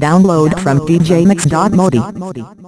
Download from djmix.modi.